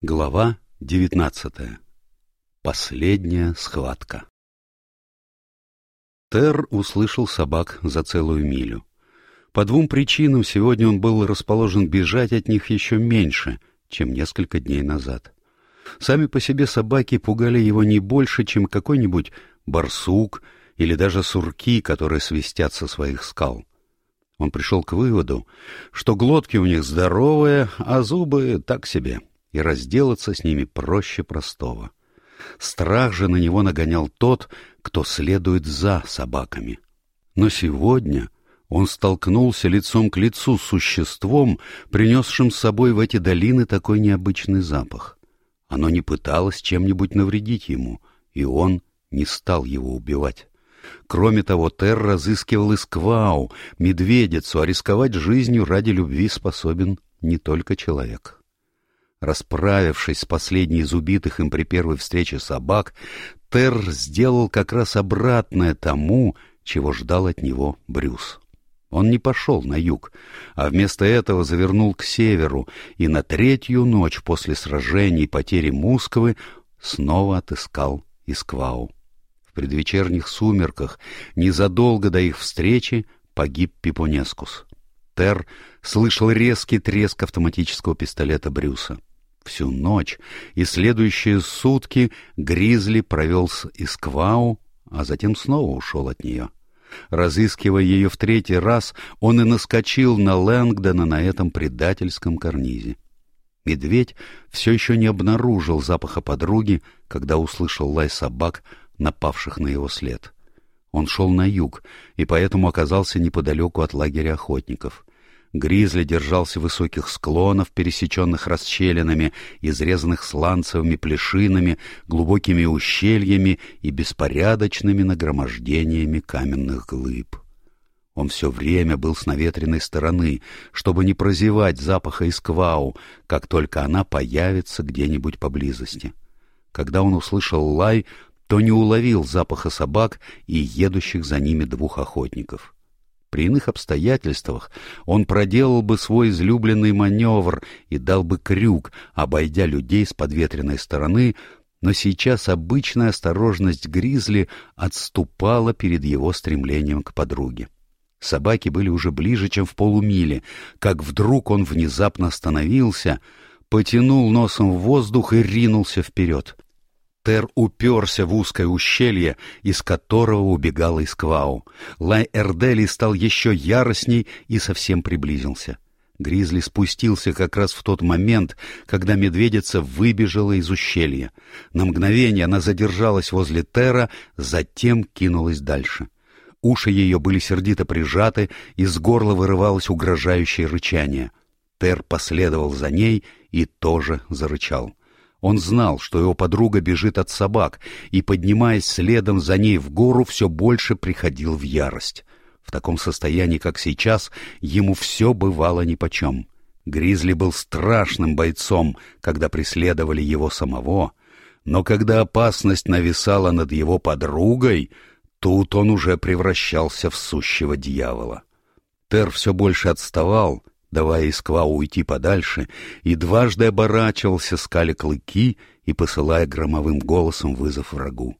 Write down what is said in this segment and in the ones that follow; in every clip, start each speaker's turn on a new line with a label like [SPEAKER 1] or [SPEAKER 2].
[SPEAKER 1] Глава 19. Последняя схватка. Тер услышал собак за целую милю. По двум причинам сегодня он был расположен бежать от них еще меньше, чем несколько дней назад. Сами по себе собаки пугали его не больше, чем какой-нибудь барсук или даже сурки, которые свистят со своих скал. Он пришел к выводу, что глотки у них здоровые, а зубы так себе — и разделаться с ними проще простого. Страх же на него нагонял тот, кто следует за собаками. Но сегодня он столкнулся лицом к лицу с существом, принесшим с собой в эти долины такой необычный запах. Оно не пыталось чем-нибудь навредить ему, и он не стал его убивать. Кроме того, Тер разыскивал исквау, медведицу, а рисковать жизнью ради любви способен не только человек. Расправившись с последней из убитых им при первой встрече собак, Тер сделал как раз обратное тому, чего ждал от него Брюс. Он не пошел на юг, а вместо этого завернул к северу, и на третью ночь после сражений и потери Мусковы снова отыскал Исквау. В предвечерних сумерках, незадолго до их встречи, погиб Пипонескус. Тер слышал резкий треск автоматического пистолета Брюса всю ночь, и следующие сутки Гризли провел с Исквау, а затем снова ушел от нее. Разыскивая ее в третий раз, он и наскочил на Лэнгдона на этом предательском карнизе. Медведь все еще не обнаружил запаха подруги, когда услышал лай собак, напавших на его след. Он шел на юг, и поэтому оказался неподалеку от лагеря охотников — Гризли держался высоких склонов, пересеченных расщелинами, изрезанных сланцевыми плешинами, глубокими ущельями и беспорядочными нагромождениями каменных глыб. Он все время был с наветренной стороны, чтобы не прозевать запаха исквау, как только она появится где-нибудь поблизости. Когда он услышал лай, то не уловил запаха собак и едущих за ними двух охотников — при иных обстоятельствах он проделал бы свой излюбленный маневр и дал бы крюк, обойдя людей с подветренной стороны, но сейчас обычная осторожность Гризли отступала перед его стремлением к подруге. Собаки были уже ближе, чем в полумиле, как вдруг он внезапно остановился, потянул носом в воздух и ринулся вперед — Тер уперся в узкое ущелье, из которого убегал Исквау. Лай Эрдели стал еще яростней и совсем приблизился. Гризли спустился как раз в тот момент, когда медведица выбежала из ущелья. На мгновение она задержалась возле Тера, затем кинулась дальше. Уши ее были сердито прижаты, из горла вырывалось угрожающее рычание. Тер последовал за ней и тоже зарычал. Он знал, что его подруга бежит от собак, и, поднимаясь следом за ней в гору, все больше приходил в ярость. В таком состоянии, как сейчас, ему все бывало нипочем. Гризли был страшным бойцом, когда преследовали его самого, но когда опасность нависала над его подругой, тут он уже превращался в сущего дьявола. Тер все больше отставал, давая из уйти подальше, и дважды оборачивался, скали клыки и посылая громовым голосом вызов врагу.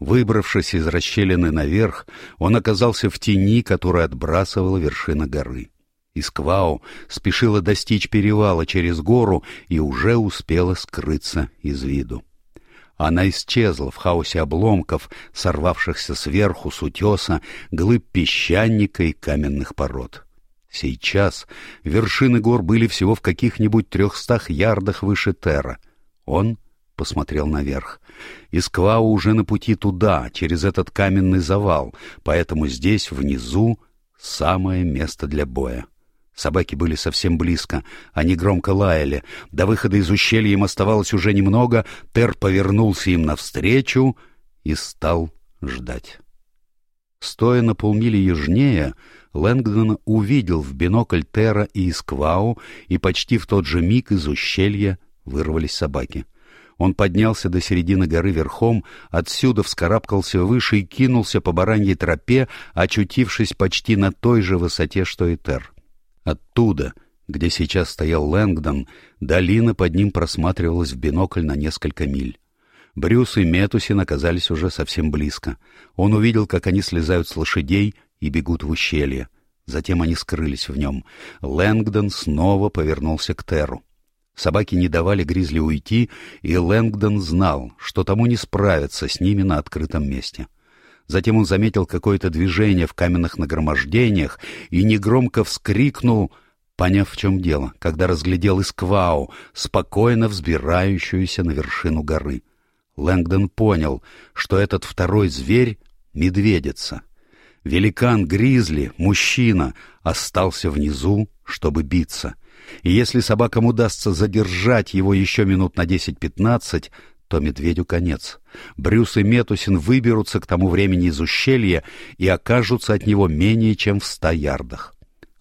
[SPEAKER 1] Выбравшись из расщелины наверх, он оказался в тени, которая отбрасывала вершина горы. Исквау спешила достичь перевала через гору и уже успела скрыться из виду. Она исчезла в хаосе обломков, сорвавшихся сверху с утеса, глыб песчаника и каменных пород. — Сейчас вершины гор были всего в каких-нибудь трехстах ярдах выше Терра. Он посмотрел наверх. Исквау уже на пути туда, через этот каменный завал, поэтому здесь, внизу, самое место для боя. Собаки были совсем близко, они громко лаяли. До выхода из ущелья им оставалось уже немного, Тер повернулся им навстречу и стал ждать. Стоя на полмили южнее, Лэнгдон увидел в бинокль Тера и Исквау, и почти в тот же миг из ущелья вырвались собаки. Он поднялся до середины горы верхом, отсюда вскарабкался выше и кинулся по бараньей тропе, очутившись почти на той же высоте, что и Тер. Оттуда, где сейчас стоял Лэнгдон, долина под ним просматривалась в бинокль на несколько миль. Брюс и Метусин оказались уже совсем близко. Он увидел, как они слезают с лошадей и бегут в ущелье. Затем они скрылись в нем. Лэнгдон снова повернулся к Терру. Собаки не давали Гризли уйти, и Лэнгдон знал, что тому не справиться с ними на открытом месте. Затем он заметил какое-то движение в каменных нагромождениях и негромко вскрикнул, поняв, в чем дело, когда разглядел Исквау, спокойно взбирающуюся на вершину горы — Лэнгдон понял, что этот второй зверь — медведица. Великан-гризли, мужчина, остался внизу, чтобы биться. И если собакам удастся задержать его еще минут на 10-15, то медведю конец. Брюс и Метусин выберутся к тому времени из ущелья и окажутся от него менее чем в ста ярдах.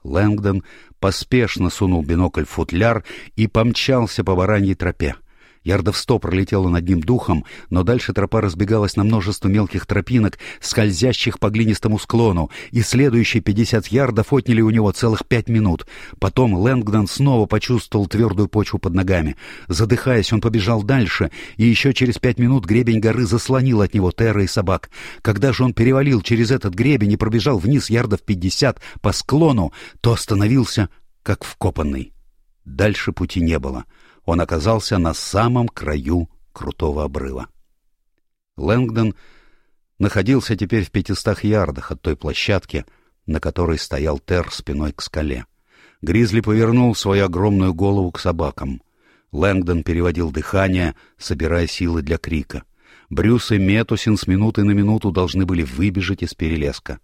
[SPEAKER 1] Лэнгдон поспешно сунул бинокль в футляр и помчался по бараньей тропе. Ярдов сто пролетела над ним духом, но дальше тропа разбегалась на множество мелких тропинок, скользящих по глинистому склону, и следующие пятьдесят ярдов отняли у него целых пять минут. Потом Лэнгдон снова почувствовал твердую почву под ногами. Задыхаясь, он побежал дальше, и еще через пять минут гребень горы заслонил от него Терра и собак. Когда же он перевалил через этот гребень и пробежал вниз ярдов пятьдесят по склону, то остановился как вкопанный. Дальше пути не было. — он оказался на самом краю крутого обрыва. Лэнгдон находился теперь в пятистах ярдах от той площадки, на которой стоял Тер спиной к скале. Гризли повернул свою огромную голову к собакам. Лэнгдон переводил дыхание, собирая силы для крика. Брюс и Метусин с минуты на минуту должны были выбежать из перелеска.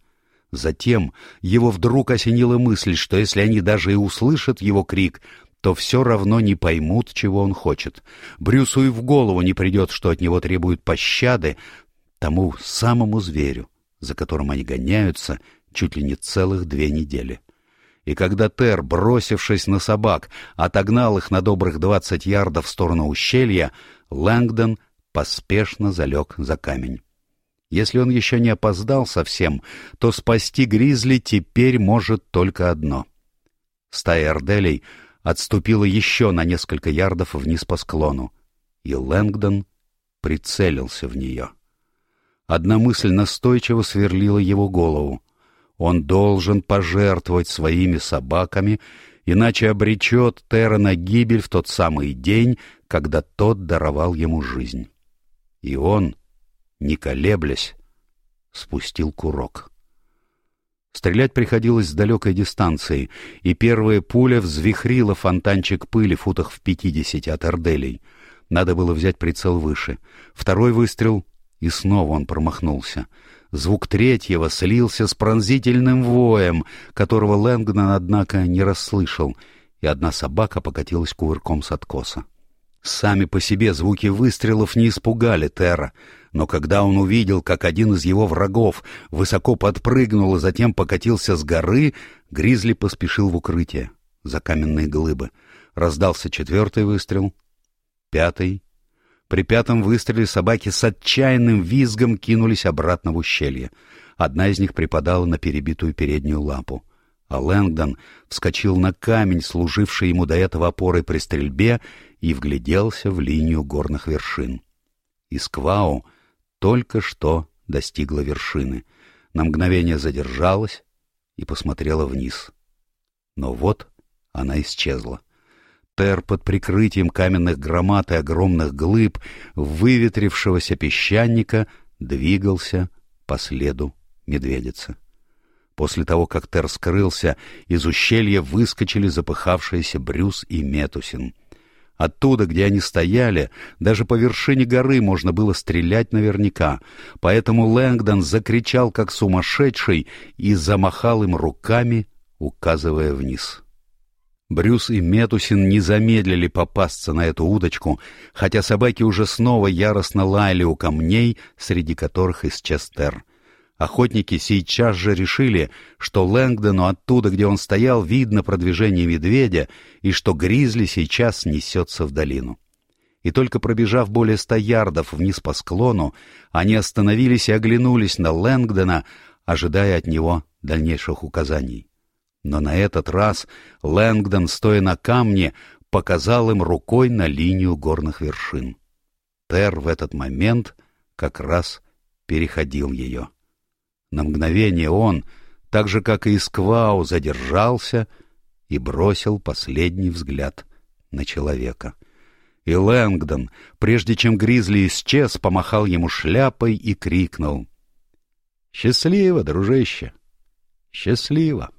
[SPEAKER 1] Затем его вдруг осенила мысль, что если они даже и услышат его крик, то все равно не поймут, чего он хочет. Брюсу и в голову не придет, что от него требуют пощады тому самому зверю, за которым они гоняются чуть ли не целых две недели. И когда Тер, бросившись на собак, отогнал их на добрых двадцать ярдов в сторону ущелья, Лэнгдон поспешно залег за камень. Если он еще не опоздал совсем, то спасти Гризли теперь может только одно. Стая Орделей — отступила еще на несколько ярдов вниз по склону, и Лэнгдон прицелился в нее. Одна мысль настойчиво сверлила его голову. Он должен пожертвовать своими собаками, иначе обречет Терра на гибель в тот самый день, когда тот даровал ему жизнь. И он, не колеблясь, спустил курок. Стрелять приходилось с далекой дистанции, и первая пуля взвихрила фонтанчик пыли футах в пятидесяти от орделей. Надо было взять прицел выше. Второй выстрел, и снова он промахнулся. Звук третьего слился с пронзительным воем, которого Лэнгдон, однако, не расслышал, и одна собака покатилась кувырком с откоса. Сами по себе звуки выстрелов не испугали Терра, но когда он увидел, как один из его врагов высоко подпрыгнул и затем покатился с горы, Гризли поспешил в укрытие за каменные глыбы. Раздался четвертый выстрел, пятый. При пятом выстреле собаки с отчаянным визгом кинулись обратно в ущелье. Одна из них припадала на перебитую переднюю лапу а Лэнгдон вскочил на камень, служивший ему до этого опорой при стрельбе, и вгляделся в линию горных вершин. Исквау только что достигла вершины, на мгновение задержалась и посмотрела вниз. Но вот она исчезла. Тер под прикрытием каменных громад и огромных глыб выветрившегося песчаника двигался по следу медведицы. После того, как Тер скрылся, из ущелья выскочили запыхавшиеся Брюс и Метусин. Оттуда, где они стояли, даже по вершине горы можно было стрелять наверняка, поэтому Лэнгдон закричал как сумасшедший и замахал им руками, указывая вниз. Брюс и Метусин не замедлили попасться на эту удочку, хотя собаки уже снова яростно лаяли у камней, среди которых исчез Терр. Охотники сейчас же решили, что Лэнгдону оттуда, где он стоял, видно продвижение медведя и что гризли сейчас несется в долину. И только пробежав более ста ярдов вниз по склону, они остановились и оглянулись на Лэнгдона, ожидая от него дальнейших указаний. Но на этот раз Лэнгдон, стоя на камне, показал им рукой на линию горных вершин. Тер в этот момент как раз переходил ее. На мгновение он, так же как и Сквау, задержался и бросил последний взгляд на человека. И Лэнгдон, прежде чем Гризли исчез, помахал ему шляпой и крикнул. «Счастливо, дружище! Счастливо!»